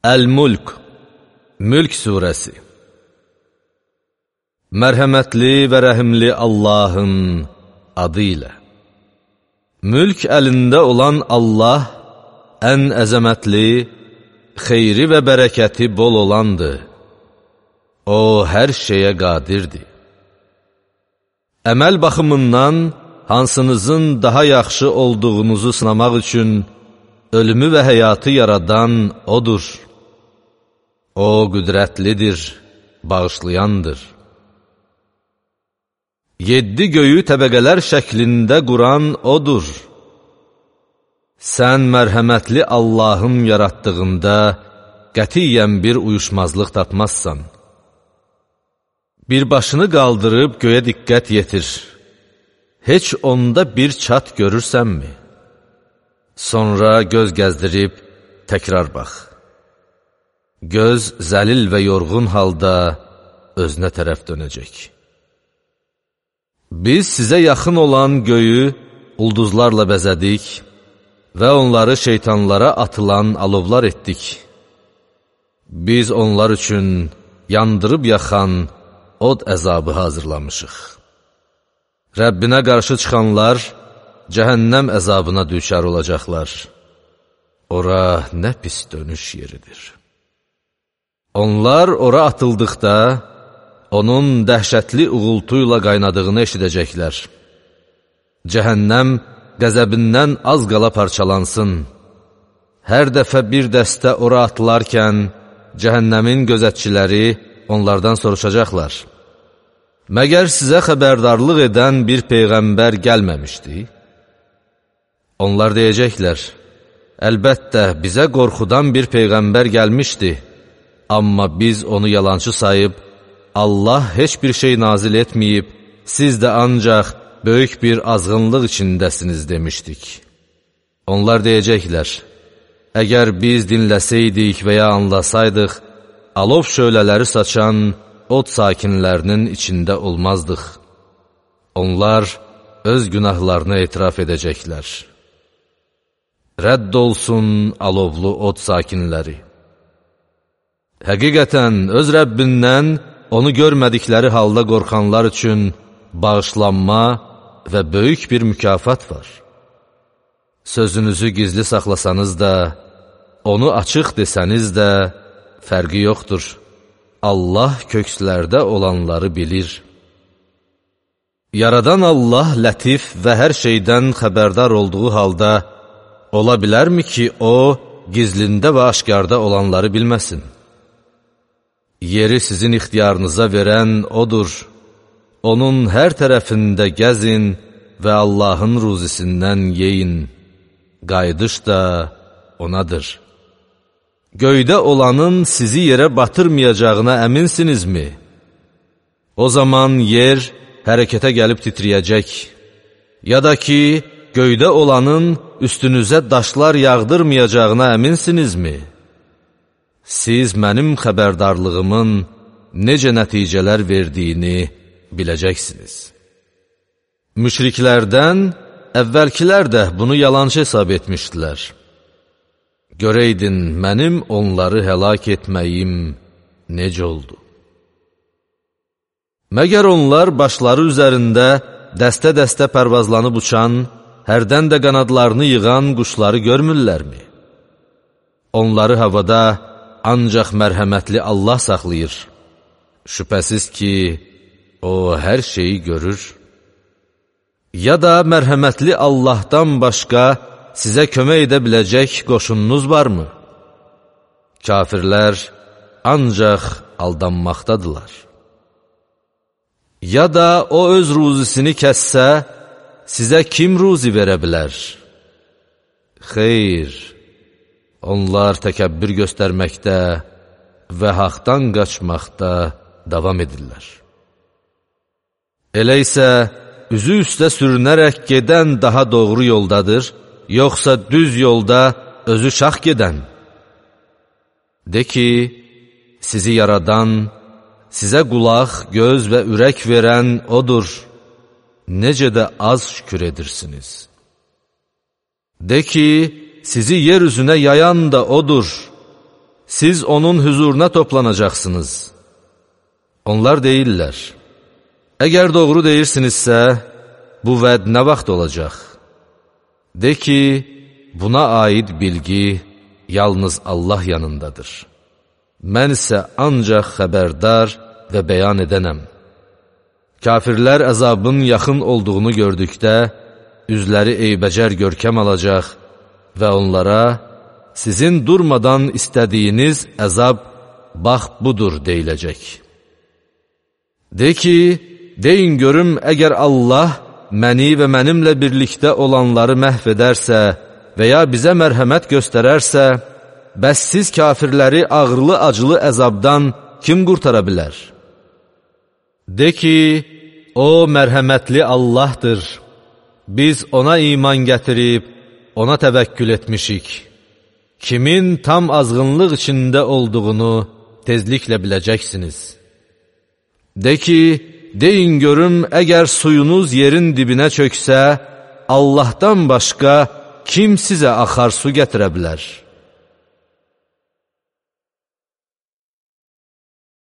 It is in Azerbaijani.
Əl-Mulk Mülk Suresi Mərhəmətli və rəhimli Allahın adı ilə Mülk əlində olan Allah ən əzəmətli, xeyri və bərəkəti bol olandır. O, hər şeyə qadirdir. Əməl baxımından hansınızın daha yaxşı olduğunuzu sınamaq üçün ölümü və həyatı yaradan Odur. O qüdrətlidir, bağışlayandır. Yeddi göyü təbəqələr şəklində quran Odur. Sən mərhəmətli Allahın yaratdığında qətiyyən bir uyuşmazlıq tapmazsan. Bir başını qaldırıb göyə diqqət yetir. Heç onda bir çat görürsənmi? Sonra göz gəzdirib təkrar bax. Göz zəlil və yorğun halda özünə tərəf dönəcək. Biz sizə yaxın olan göyü ulduzlarla bəzədik və onları şeytanlara atılan alovlar etdik. Biz onlar üçün yandırıb yaxan od əzabı hazırlamışıq. Rəbbinə qarşı çıxanlar cəhənnəm əzabına düşər olacaqlar. Ora nə pis dönüş yeridir. Onlar ora atıldıqda, onun dəhşətli uğultu ilə qaynadığını eşidəcəklər. Cəhənnəm qəzəbindən az qala parçalansın. Hər dəfə bir dəstə ora atılarkən, cəhənnəmin gözətçiləri onlardan soruşacaqlar. Məgər sizə xəbərdarlıq edən bir peyğəmbər gəlməmişdi? Onlar deyəcəklər, əlbəttə bizə qorxudan bir peyğəmbər gəlmişdi. Amma biz onu yalancı sayıb, Allah heç bir şey nazil etməyib, siz də ancaq böyük bir azğınlıq içindəsiniz demişdik. Onlar deyəcəklər, əgər biz dinləsəydik və ya anlasaydıq, alov şölələri saçan od sakinlərinin içində olmazdıq. Onlar öz günahlarını etiraf edəcəklər. Rədd olsun alovlu od sakinləri. Həqiqətən, öz Rəbbindən onu görmədikləri halda qorxanlar üçün bağışlanma və böyük bir mükafat var. Sözünüzü gizli saxlasanız da, onu açıq desəniz də, fərqi yoxdur. Allah kökslərdə olanları bilir. Yaradan Allah lətif və hər şeydən xəbərdar olduğu halda, ola bilərmi ki, O, gizlində və aşkarda olanları bilməsin? Yeri sizin ixtiyarınıza verən Odur. Onun hər tərəfində gəzin və Allahın ruzisindən yeyin. Qayıdış da Onadır. Göydə olanın sizi yerə batırmayacağına əminsinizmi? O zaman yer hərəkətə gəlib titriyəcək. Ya da ki, göydə olanın üstünüzə daşlar yağdırmayacağına əminsinizmi? Siz mənim xəbərdarlığımın necə nəticələr verdiyini biləcəksiniz. Müşriklərdən əvvəlkilər də bunu yalancı hesab etmişdilər. Görəydin, mənim onları həlak etməyim necə oldu? Məgər onlar başları üzərində dəstə-dəstə pərvazlanıb uçan, hərdən də qanadlarını yığan quşları görmürlərmi? Onları havada ancaq mərhəmətli Allah saxlayır. Şübhəsiz ki, O hər şeyi görür. Ya da mərhəmətli Allahdan başqa sizə kömək edə biləcək qoşununuz varmı? Kafirlər ancaq aldanmaqdadılar. Ya da o öz ruzisini kəssə, sizə kim ruzi verə bilər? Xeyr, Onlar təkəbbür göstərməkdə və haqdan qaçmaqda davam edirlər. Elə isə üzü üstə sürünərək gedən daha doğru yoldadır, yoxsa düz yolda özü şax gedən? De ki, sizi yaradan, sizə qulaq, göz və ürək verən odur, necə də az şükür edirsiniz. De ki, sizi yer üzünə yayan da odur. siz onun hüzuruna toplanacaqsınız. Onlar deyirlər, əgər doğru deyirsinizsə, bu vəd nə vaxt olacaq? De ki, buna aid bilgi yalnız Allah yanındadır. Mən isə ancaq xəbərdar və bəyan edənəm. Kafirlər əzabın yaxın olduğunu gördükdə, üzləri eybəcər görkəm alacaq və onlara, sizin durmadan istədiyiniz əzab bax budur deyiləcək. De ki, deyin görüm əgər Allah məni və mənimlə birlikdə olanları məhv edərsə və ya bizə mərhəmət göstərərsə, bəs siz kafirləri ağırlı-acılı əzabdan kim qurtara bilər? De ki, o mərhəmətli Allahdır. Biz ona iman gətirib, ona təvəkkül etmişik. Kimin tam azğınlıq içində olduğunu tezliklə biləcəksiniz. De ki, deyin görüm, əgər suyunuz yerin dibinə çöksə, Allahdan başqa kim sizə axar su gətirə bilər?'